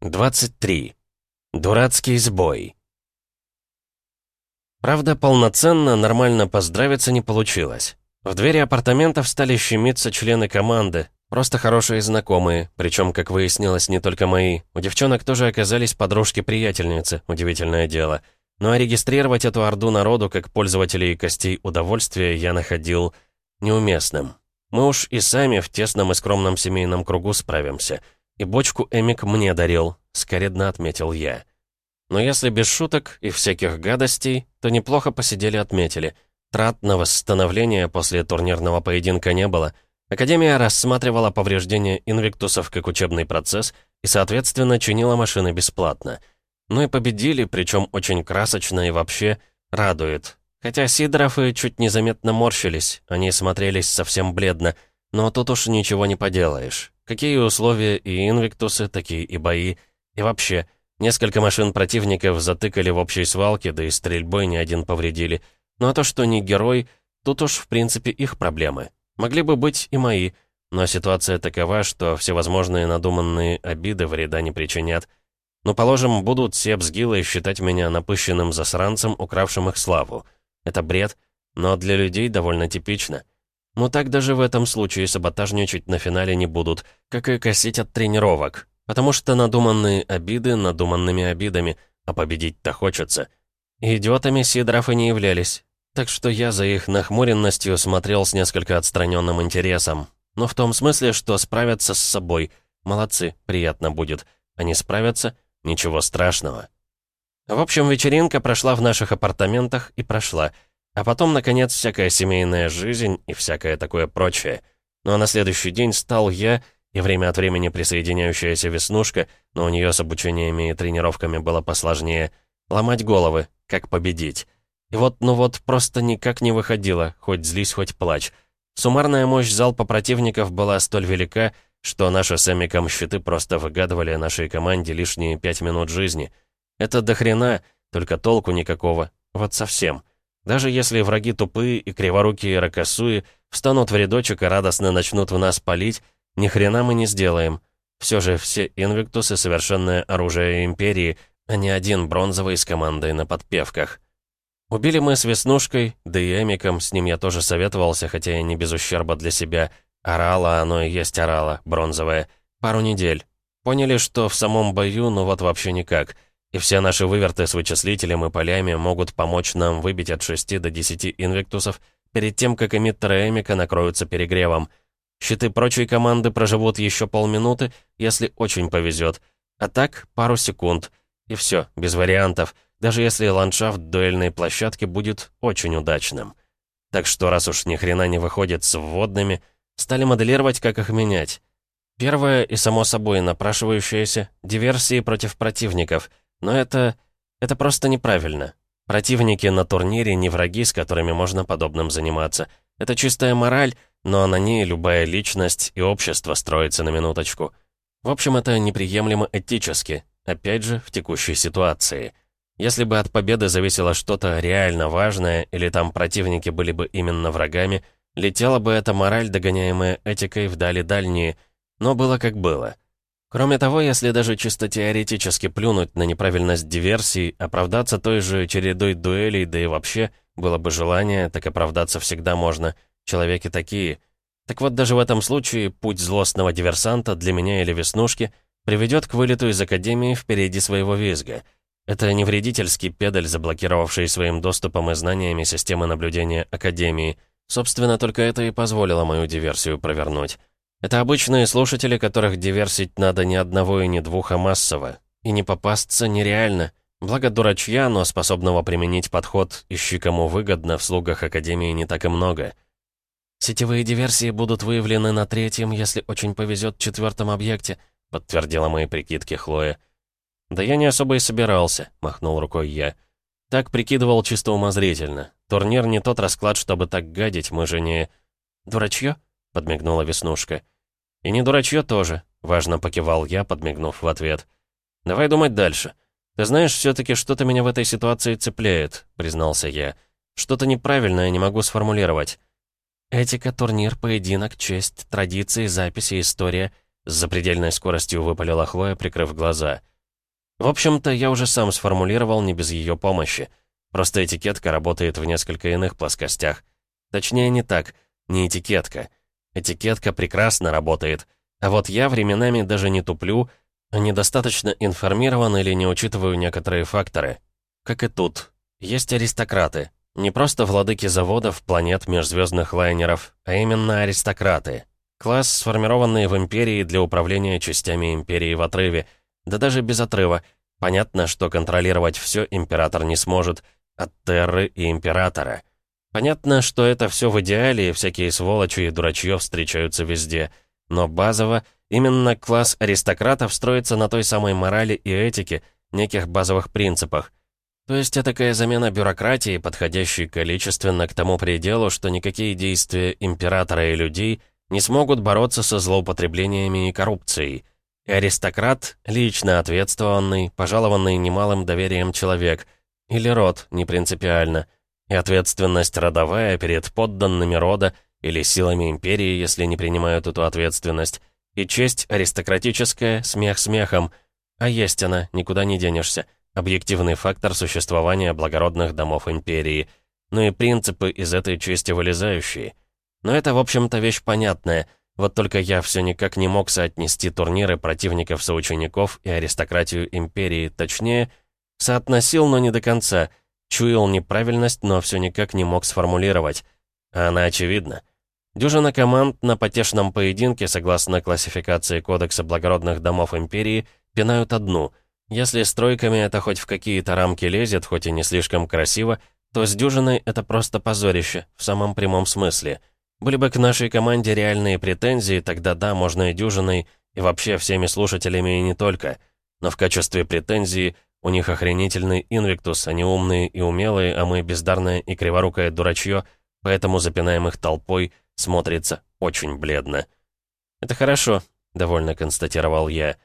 23. Дурацкий сбой. Правда, полноценно, нормально поздравиться не получилось. В двери апартаментов стали щемиться члены команды, просто хорошие знакомые, причем, как выяснилось, не только мои. У девчонок тоже оказались подружки-приятельницы, удивительное дело. Ну а регистрировать эту орду народу как пользователей костей удовольствия я находил неуместным. Мы уж и сами в тесном и скромном семейном кругу справимся — и бочку Эмик мне дарил, скоредно отметил я. Но если без шуток и всяких гадостей, то неплохо посидели отметили. Трат на восстановление после турнирного поединка не было. Академия рассматривала повреждения инвиктусов как учебный процесс и, соответственно, чинила машины бесплатно. Ну и победили, причем очень красочно и вообще радует. Хотя Сидоров и чуть незаметно морщились, они смотрелись совсем бледно, но тут уж ничего не поделаешь. Какие условия и инвиктусы, такие и бои. И вообще, несколько машин противников затыкали в общей свалке, да и стрельбой ни один повредили. Ну а то, что не герой, тут уж, в принципе, их проблемы. Могли бы быть и мои, но ситуация такова, что всевозможные надуманные обиды вреда не причинят. Ну, положим, будут все бзгилы считать меня напыщенным засранцем, укравшим их славу. Это бред, но для людей довольно типично. Но так даже в этом случае саботажничать на финале не будут, как и косить от тренировок. Потому что надуманные обиды надуманными обидами, а победить-то хочется. идиотами Сидоров и не являлись. Так что я за их нахмуренностью смотрел с несколько отстраненным интересом. Но в том смысле, что справятся с собой. Молодцы, приятно будет. Они справятся, ничего страшного. В общем, вечеринка прошла в наших апартаментах и прошла — а потом, наконец, всякая семейная жизнь и всякое такое прочее. Ну а на следующий день стал я и время от времени присоединяющаяся Веснушка, но у нее с обучениями и тренировками было посложнее, ломать головы, как победить. И вот, ну вот, просто никак не выходило, хоть злись, хоть плачь. Суммарная мощь залпа противников была столь велика, что наши с Эмиком щиты просто выгадывали нашей команде лишние пять минут жизни. Это дохрена, только толку никакого, вот совсем. Даже если враги тупые и криворукие ракосуи встанут в рядочек и радостно начнут в нас палить, ни хрена мы не сделаем. Все же все инвиктусы — совершенное оружие Империи, а не один бронзовый с командой на подпевках. Убили мы с Веснушкой, да и Эмиком, с ним я тоже советовался, хотя и не без ущерба для себя. Орало оно и есть орало, бронзовое. Пару недель. Поняли, что в самом бою, ну вот вообще никак — и все наши выверты с вычислителем и полями могут помочь нам выбить от 6 до 10 инвектусов перед тем, как эмиттеры Эмика накроются перегревом. Щиты прочей команды проживут еще полминуты, если очень повезет. А так, пару секунд. И все, без вариантов, даже если ландшафт дуэльной площадки будет очень удачным. Так что, раз уж ни хрена не выходит с вводными, стали моделировать, как их менять. Первое и, само собой, напрашивающееся — диверсии против противников — но это... это просто неправильно. Противники на турнире не враги, с которыми можно подобным заниматься. Это чистая мораль, но на ней любая личность и общество строится на минуточку. В общем, это неприемлемо этически, опять же, в текущей ситуации. Если бы от победы зависело что-то реально важное, или там противники были бы именно врагами, летела бы эта мораль, догоняемая этикой вдали дальние, но было как было — Кроме того, если даже чисто теоретически плюнуть на неправильность диверсий, оправдаться той же чередой дуэлей, да и вообще, было бы желание, так оправдаться всегда можно. Человеки такие. Так вот, даже в этом случае путь злостного диверсанта для меня или Веснушки приведет к вылету из Академии впереди своего визга. Это не вредительский педаль, заблокировавший своим доступом и знаниями системы наблюдения Академии. Собственно, только это и позволило мою диверсию провернуть. Это обычные слушатели, которых диверсить надо не одного и не двух, а массово. И не попасться нереально. Благо дурачья, но способного применить подход «ищи кому выгодно» в слугах Академии не так и много. «Сетевые диверсии будут выявлены на третьем, если очень повезет, четвертом объекте», подтвердила мои прикидки Хлоя. «Да я не особо и собирался», — махнул рукой я. «Так прикидывал чисто умозрительно. Турнир не тот расклад, чтобы так гадить, мы же не...» «Дурачье?» — подмигнула Веснушка. «И не дурачье тоже», — важно покивал я, подмигнув в ответ. «Давай думать дальше. Ты знаешь, все-таки что-то меня в этой ситуации цепляет», — признался я. «Что-то неправильное не могу сформулировать». «Этика, турнир, поединок, честь, традиции, записи, история. С запредельной скоростью выпалила Хлоя, прикрыв глаза. В общем-то, я уже сам сформулировал не без ее помощи. Просто этикетка работает в несколько иных плоскостях. Точнее, не так, не этикетка. Этикетка прекрасно работает. А вот я временами даже не туплю, недостаточно информирован или не учитываю некоторые факторы. Как и тут. Есть аристократы. Не просто владыки заводов, планет, межзвездных лайнеров, а именно аристократы. Класс, сформированный в Империи для управления частями Империи в отрыве. Да даже без отрыва. Понятно, что контролировать все Император не сможет. От Терры и Императора. Понятно, что это все в идеале, и всякие сволочи и дурачье встречаются везде. Но базово, именно класс аристократов строится на той самой морали и этике, неких базовых принципах. То есть это такая замена бюрократии, подходящей количественно к тому пределу, что никакие действия императора и людей не смогут бороться со злоупотреблениями и коррупцией. И аристократ, лично ответственный, пожалованный немалым доверием человек, или род, не принципиально, и ответственность родовая перед подданными рода или силами империи, если не принимают эту ответственность, и честь аристократическая, смех смехом, а есть она, никуда не денешься, объективный фактор существования благородных домов империи, ну и принципы из этой чести вылезающие — но это, в общем-то, вещь понятная. Вот только я все никак не мог соотнести турниры противников-соучеников и аристократию империи, точнее, соотносил, но не до конца. Чуял неправильность, но все никак не мог сформулировать. А она очевидна. Дюжина команд на потешном поединке, согласно классификации Кодекса благородных домов империи, пинают одну. Если с тройками это хоть в какие-то рамки лезет, хоть и не слишком красиво, то с дюжиной это просто позорище, в самом прямом смысле — были бы к нашей команде реальные претензии, тогда да, можно и дюжиной, и вообще всеми слушателями и не только. Но в качестве претензии у них охренительный инвиктус, они умные и умелые, а мы бездарное и криворукое дурачье, поэтому запинаем их толпой, смотрится очень бледно. «Это хорошо», — довольно констатировал я.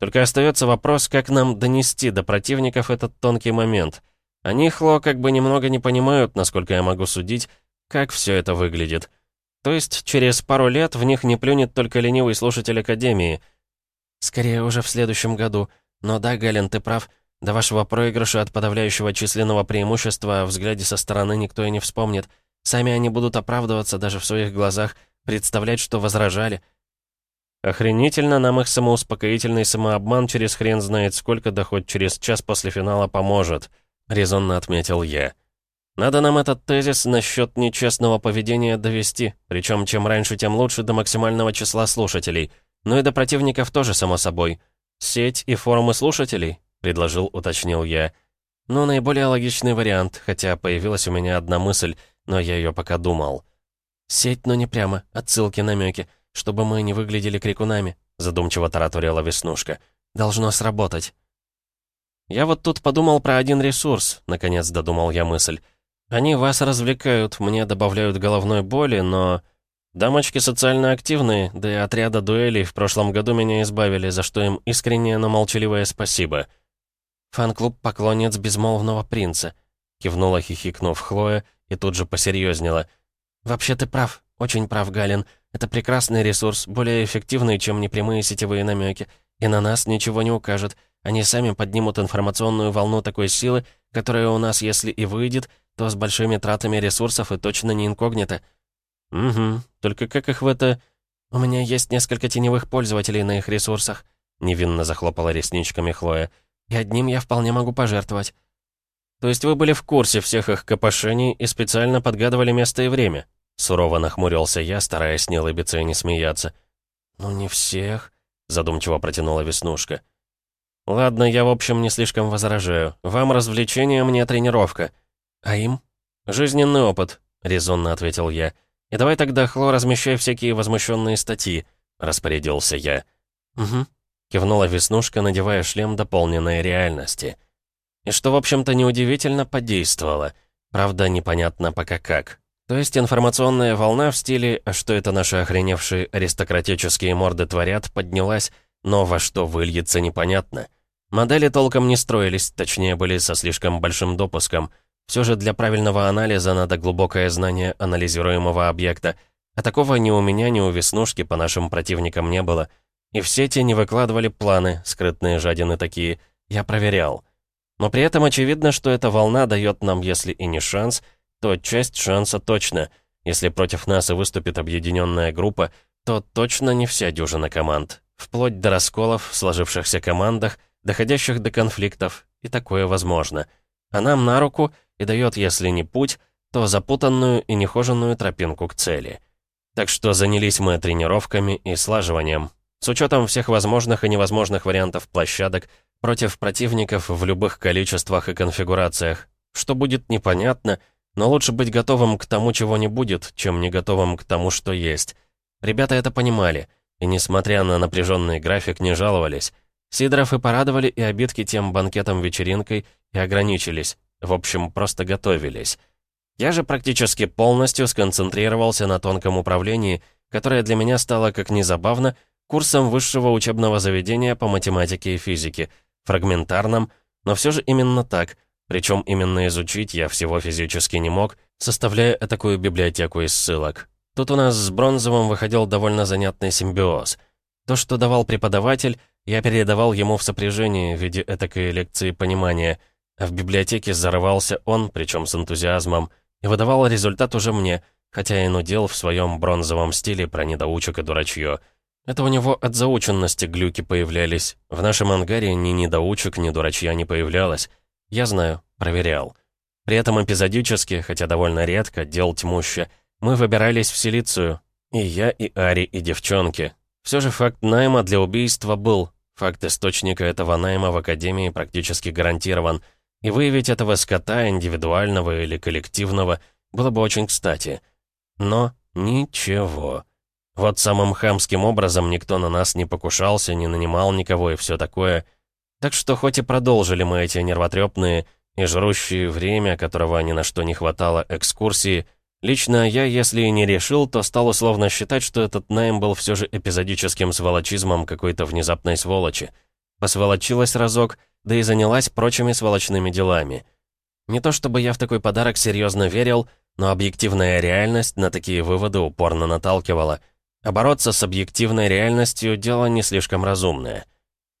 «Только остается вопрос, как нам донести до противников этот тонкий момент. Они, Хло, как бы немного не понимают, насколько я могу судить, как все это выглядит». То есть через пару лет в них не плюнет только ленивый слушатель Академии. Скорее уже в следующем году. Но да, Гален, ты прав. До вашего проигрыша от подавляющего численного преимущества в взгляде со стороны никто и не вспомнит. Сами они будут оправдываться даже в своих глазах, представлять, что возражали. Охренительно нам их самоуспокоительный самообман через хрен знает сколько, да хоть через час после финала поможет, резонно отметил я. Надо нам этот тезис насчет нечестного поведения довести, причем чем раньше, тем лучше до максимального числа слушателей. Ну и до противников тоже, само собой. Сеть и форумы слушателей, предложил, уточнил я. Ну, наиболее логичный вариант, хотя появилась у меня одна мысль, но я ее пока думал. Сеть, но не прямо, отсылки, намеки, чтобы мы не выглядели крикунами, задумчиво тараторила Веснушка. Должно сработать. Я вот тут подумал про один ресурс, наконец додумал я мысль. Они вас развлекают, мне добавляют головной боли, но... Дамочки социально активные, да и отряда дуэлей в прошлом году меня избавили, за что им искреннее, но молчаливое спасибо. Фан-клуб «Поклонец безмолвного принца», кивнула, хихикнув Хлоя, и тут же посерьезнела. «Вообще ты прав, очень прав, Галин. Это прекрасный ресурс, более эффективный, чем непрямые сетевые намеки, и на нас ничего не укажет. Они сами поднимут информационную волну такой силы, которая у нас, если и выйдет, то с большими тратами ресурсов и точно не инкогнито. Угу, только как их в это... У меня есть несколько теневых пользователей на их ресурсах. Невинно захлопала ресничками Хлоя. И одним я вполне могу пожертвовать. То есть вы были в курсе всех их копошений и специально подгадывали место и время? Сурово нахмурился я, стараясь не улыбиться и не смеяться. «Ну, не всех», — задумчиво протянула Веснушка. «Ладно, я, в общем, не слишком возражаю. Вам развлечение, мне тренировка. А им?» «Жизненный опыт», — резонно ответил я. «И давай тогда, Хло, размещай всякие возмущенные статьи», — распорядился я. «Угу», — кивнула Веснушка, надевая шлем дополненной реальности. И что, в общем-то, неудивительно, подействовало. Правда, непонятно пока как. То есть информационная волна в стиле «А что это наши охреневшие аристократические морды творят?» поднялась, но во что выльется непонятно. Модели толком не строились, точнее были со слишком большим допуском. Все же для правильного анализа надо глубокое знание анализируемого объекта, а такого ни у меня, ни у Веснушки по нашим противникам не было. И в сети не выкладывали планы, скрытные жадины такие. Я проверял. Но при этом очевидно, что эта волна дает нам, если и не шанс, то часть шанса точно. Если против нас и выступит объединенная группа, то точно не вся дюжина команд. Вплоть до расколов в сложившихся командах, доходящих до конфликтов, и такое возможно. А нам на руку и дает, если не путь, то запутанную и нехоженную тропинку к цели. Так что занялись мы тренировками и слаживанием. С учетом всех возможных и невозможных вариантов площадок, против противников в любых количествах и конфигурациях. Что будет непонятно, но лучше быть готовым к тому, чего не будет, чем не готовым к тому, что есть. Ребята это понимали, и, несмотря на напряженный график, не жаловались. Сидоров и порадовали и обидки тем банкетом-вечеринкой, и ограничились. В общем, просто готовились. Я же практически полностью сконцентрировался на тонком управлении, которое для меня стало, как ни забавно, курсом высшего учебного заведения по математике и физике, фрагментарном, но все же именно так, причем именно изучить я всего физически не мог, составляя такую библиотеку из ссылок. Тут у нас с Бронзовым выходил довольно занятный симбиоз. То, что давал преподаватель, я передавал ему в сопряжении в виде этакой лекции понимания, а в библиотеке зарывался он, причем с энтузиазмом, и выдавал результат уже мне, хотя и нудел в своем бронзовом стиле про недоучек и дурачье. Это у него от заученности глюки появлялись. В нашем ангаре ни недоучек, ни дурачья не появлялось. Я знаю, проверял. При этом эпизодически, хотя довольно редко, дел тьмуща, мы выбирались в Силицию. И я, и Ари, и девчонки. Все же факт найма для убийства был. Факт источника этого найма в Академии практически гарантирован. И выявить этого скота, индивидуального или коллективного, было бы очень кстати. Но ничего. Вот самым хамским образом никто на нас не покушался, не нанимал никого и все такое. Так что хоть и продолжили мы эти нервотрепные и жрущие время, которого ни на что не хватало, экскурсии, лично я, если и не решил, то стал условно считать, что этот найм был все же эпизодическим сволочизмом какой-то внезапной сволочи. Посволочилась разок, да и занялась прочими сволочными делами. Не то чтобы я в такой подарок серьезно верил, но объективная реальность на такие выводы упорно наталкивала — а бороться с объективной реальностью — дело не слишком разумное.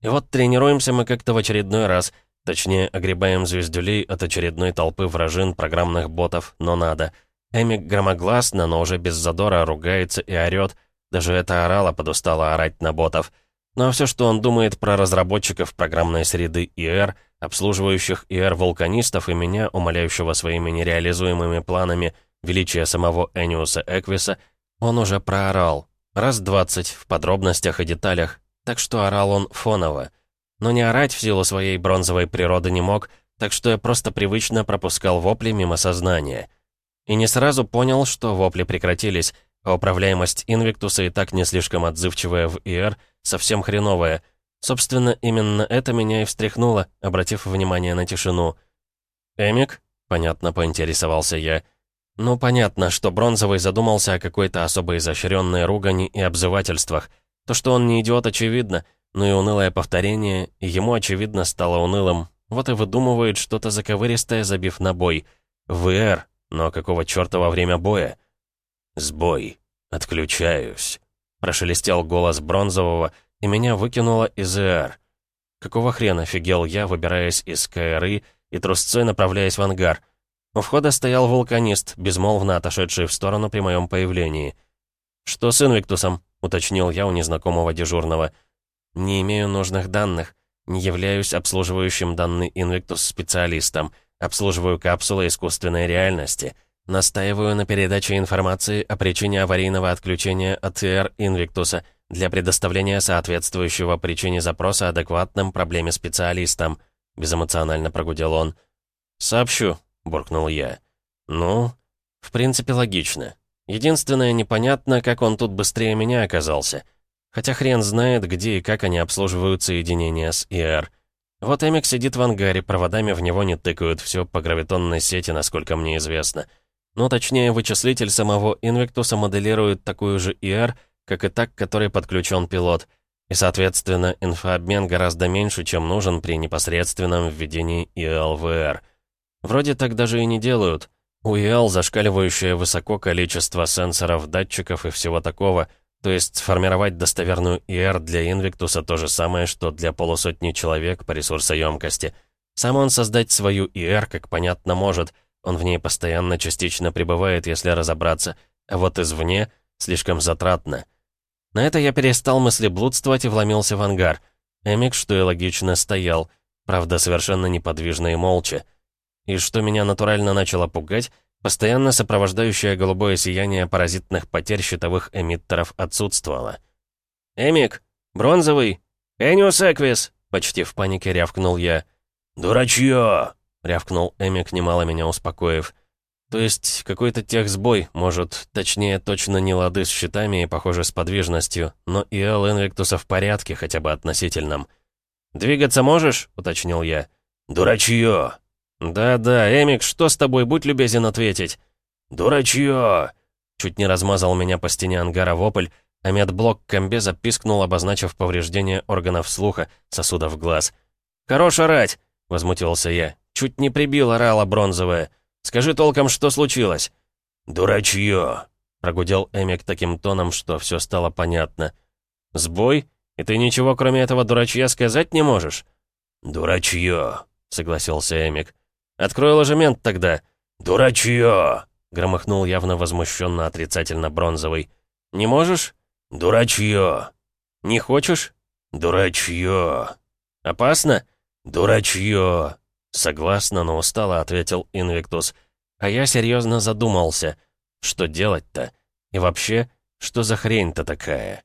И вот тренируемся мы как-то в очередной раз, точнее, огребаем звездюлей от очередной толпы вражин программных ботов, но надо. Эмик громогласно, но уже без задора ругается и орёт, даже это орало подустало орать на ботов. Ну а все, что он думает про разработчиков программной среды ИР, обслуживающих ИР-вулканистов и меня, умоляющего своими нереализуемыми планами величия самого Эниуса Эквиса, он уже проорал. Раз двадцать, в подробностях и деталях, так что орал он фоново. Но не орать в силу своей бронзовой природы не мог, так что я просто привычно пропускал вопли мимо сознания. И не сразу понял, что вопли прекратились, а управляемость Инвиктуса и так не слишком отзывчивая в ИР, совсем хреновая. Собственно, именно это меня и встряхнуло, обратив внимание на тишину. «Эмик?» — понятно поинтересовался я — ну, понятно, что Бронзовый задумался о какой-то особо изощренной ругани и обзывательствах. То, что он не идиот, очевидно, но и унылое повторение, и ему, очевидно, стало унылым. Вот и выдумывает что-то заковыристое, забив на бой. ВР, но какого черта во время боя? «Сбой. Отключаюсь», — прошелестел голос Бронзового, и меня выкинуло из ИР. Какого хрена офигел я, выбираясь из КРИ и трусцой направляясь в ангар — у входа стоял вулканист, безмолвно отошедший в сторону при моем появлении. «Что с Инвиктусом?» — уточнил я у незнакомого дежурного. «Не имею нужных данных. Не являюсь обслуживающим данный Инвиктус специалистом. Обслуживаю капсулы искусственной реальности. Настаиваю на передаче информации о причине аварийного отключения АТР Инвиктуса для предоставления соответствующего причине запроса адекватным проблеме специалистам», — безэмоционально прогудел он. «Сообщу», — буркнул я. «Ну, в принципе, логично. Единственное, непонятно, как он тут быстрее меня оказался. Хотя хрен знает, где и как они обслуживают соединения с ИР. Вот Эмик сидит в ангаре, проводами в него не тыкают, все по гравитонной сети, насколько мне известно. Ну, точнее, вычислитель самого Инвиктуса моделирует такую же ИР, как и так, который подключен пилот. И, соответственно, инфообмен гораздо меньше, чем нужен при непосредственном введении ИЛВР. Вроде так даже и не делают. У ИАЛ зашкаливающее высоко количество сенсоров, датчиков и всего такого, То есть сформировать достоверную ИР для Инвиктуса то же самое, что для полусотни человек по ресурсоемкости. Сам он создать свою ИР, как понятно, может. Он в ней постоянно частично пребывает, если разобраться. А вот извне слишком затратно. На это я перестал мыслеблудствовать и вломился в ангар. Эмик, что и логично, стоял. Правда, совершенно неподвижно и молча. И что меня натурально начало пугать, постоянно сопровождающее голубое сияние паразитных потерь щитовых эмиттеров отсутствовало. «Эмик! Бронзовый! Эниус Эквис!» Почти в панике рявкнул я. «Дурачье!» — рявкнул Эмик, немало меня успокоив. То есть какой-то техсбой, может, точнее, точно не лады с щитами и, похоже, с подвижностью, но и Эл Инвиктуса в порядке, хотя бы относительном. «Двигаться можешь?» — уточнил я. «Дурачье!» «Да-да, Эмик, что с тобой? Будь любезен ответить». «Дурачье!» Чуть не размазал меня по стене ангара вопль, а медблок комбеза пискнул, обозначив повреждение органов слуха, сосудов глаз. «Хорош орать!» — возмутился я. «Чуть не прибил орала бронзовая. Скажи толком, что случилось?» «Дурачье!» — прогудел Эмик таким тоном, что все стало понятно. «Сбой? И ты ничего, кроме этого дурачья, сказать не можешь?» «Дурачье!» — согласился Эмик. «Открой ложемент тогда». «Дурачье!» — громыхнул явно возмущенно отрицательно бронзовый. «Не можешь?» «Дурачье!» «Не хочешь?» «Дурачье!» «Опасно?» «Дурачье!» «Согласно, но устало», — ответил Инвиктус. А я серьезно задумался. Что делать-то? И вообще, что за хрень-то такая?»